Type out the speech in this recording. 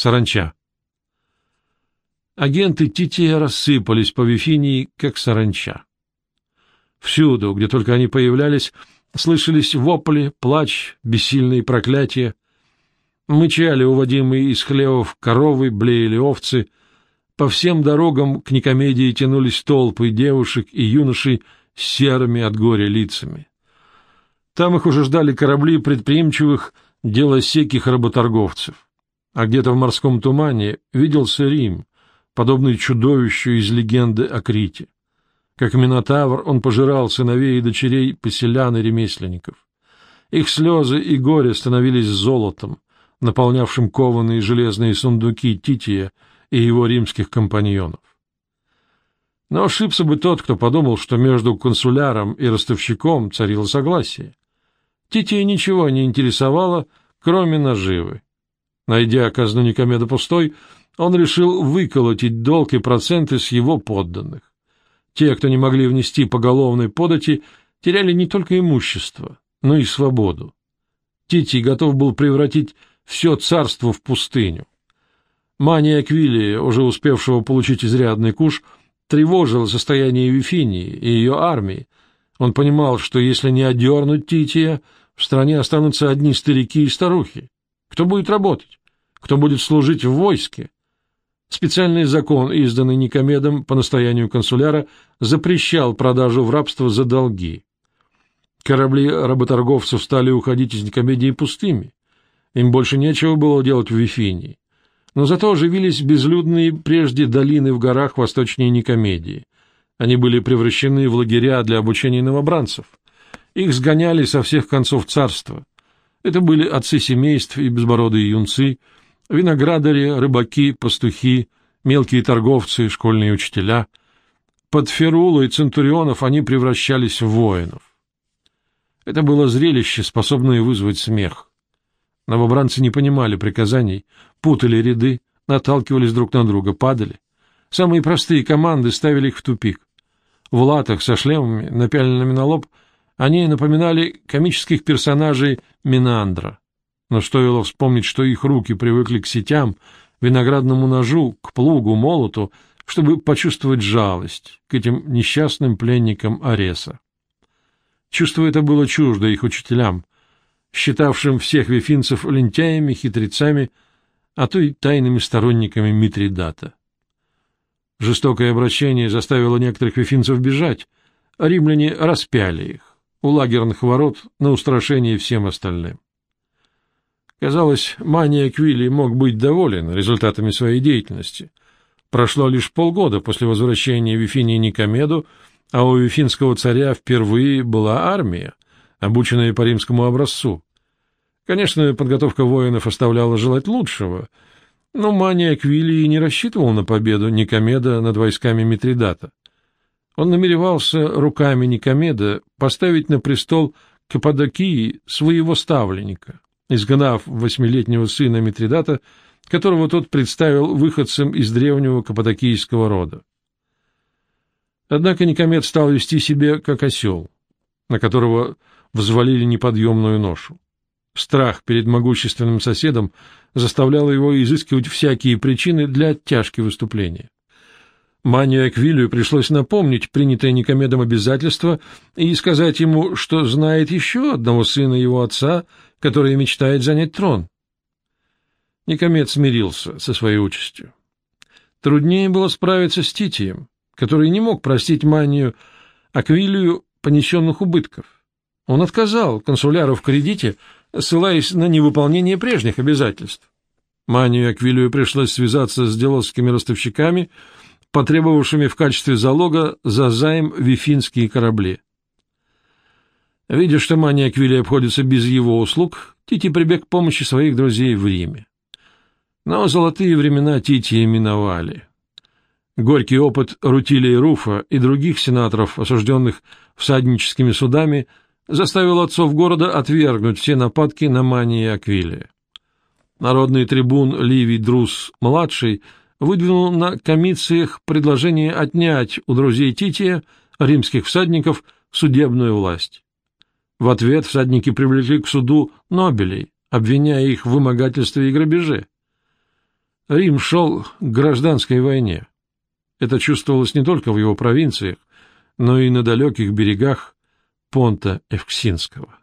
Саранча. Агенты Тития рассыпались по Вифинии, как саранча. Всюду, где только они появлялись, слышались вопли, плач, бессильные проклятия. Мычали уводимые из хлевов коровы, блеяли овцы. По всем дорогам к Никомедии тянулись толпы девушек и юношей с серыми от горя лицами. Там их уже ждали корабли предприимчивых, делосеких работорговцев. А где-то в морском тумане виделся Рим, подобный чудовищу из легенды о Крите. Как Минотавр он пожирал сыновей и дочерей поселян и ремесленников. Их слезы и горе становились золотом, наполнявшим кованые железные сундуки Тития и его римских компаньонов. Но ошибся бы тот, кто подумал, что между консуляром и ростовщиком царило согласие. Тития ничего не интересовало, кроме наживы. Найдя казну Никомеда пустой, он решил выколотить долг и проценты с его подданных. Те, кто не могли внести поголовной подати, теряли не только имущество, но и свободу. Титий готов был превратить все царство в пустыню. Мания Аквилия, уже успевшего получить изрядный куш, тревожила состояние Вифинии и ее армии. Он понимал, что если не одернуть Тития, в стране останутся одни старики и старухи. Кто будет работать? Кто будет служить в войске? Специальный закон, изданный Никомедом по настоянию консуляра, запрещал продажу в рабство за долги. Корабли работорговцев стали уходить из Никомедии пустыми. Им больше нечего было делать в Вифинии. Но зато оживились безлюдные прежде долины в горах восточнее Никомедии. Они были превращены в лагеря для обучения новобранцев. Их сгоняли со всех концов царства. Это были отцы семейств и безбородые юнцы, виноградари, рыбаки, пастухи, мелкие торговцы, школьные учителя. Под Ферула и Центурионов они превращались в воинов. Это было зрелище, способное вызвать смех. Новобранцы не понимали приказаний, путали ряды, наталкивались друг на друга, падали. Самые простые команды ставили их в тупик. В латах со шлемами, напяленными на лоб, они напоминали комических персонажей Минандра. Но стоило вспомнить, что их руки привыкли к сетям, виноградному ножу, к плугу, молоту, чтобы почувствовать жалость к этим несчастным пленникам Ареса. Чувство это было чуждо их учителям, считавшим всех вифинцев лентяями, хитрецами, а то и тайными сторонниками Митридата. Жестокое обращение заставило некоторых вифинцев бежать, а римляне распяли их у лагерных ворот на устрашение всем остальным. Казалось, Мания Квилли мог быть доволен результатами своей деятельности. Прошло лишь полгода после возвращения Вифинии Никомеду, а у вифинского царя впервые была армия, обученная по римскому образцу. Конечно, подготовка воинов оставляла желать лучшего, но Мания Квилли не рассчитывал на победу Никомеда над войсками Митридата. Он намеревался руками Никомеда поставить на престол Каппадокии своего ставленника, изгнав восьмилетнего сына Митридата, которого тот представил выходцем из древнего каппадокийского рода. Однако Никомед стал вести себя как осел, на которого взвалили неподъемную ношу. Страх перед могущественным соседом заставлял его изыскивать всякие причины для оттяжки выступления. Манию Аквилию пришлось напомнить принятое Никомедом обязательство и сказать ему, что знает еще одного сына его отца, который мечтает занять трон. Никомед смирился со своей участью. Труднее было справиться с Титием, который не мог простить Манию Аквилию понесенных убытков. Он отказал консуляру в кредите, ссылаясь на невыполнение прежних обязательств. Манию Аквилию пришлось связаться с делосскими ростовщиками, потребовавшими в качестве залога за займ вифинские корабли. Видя, что Мания Аквили обходится без его услуг, Тити прибег к помощи своих друзей в Риме. Но золотые времена Тити миновали. Горький опыт Рутилия Руфа и других сенаторов, осужденных всадническими судами, заставил отцов города отвергнуть все нападки на Мании Аквилия. Народный трибун Ливий Друс-младший — выдвинул на комициях предложение отнять у друзей Тития, римских всадников, судебную власть. В ответ всадники привлекли к суду Нобелей, обвиняя их в вымогательстве и грабеже. Рим шел к гражданской войне. Это чувствовалось не только в его провинциях, но и на далеких берегах Понта Эвксинского.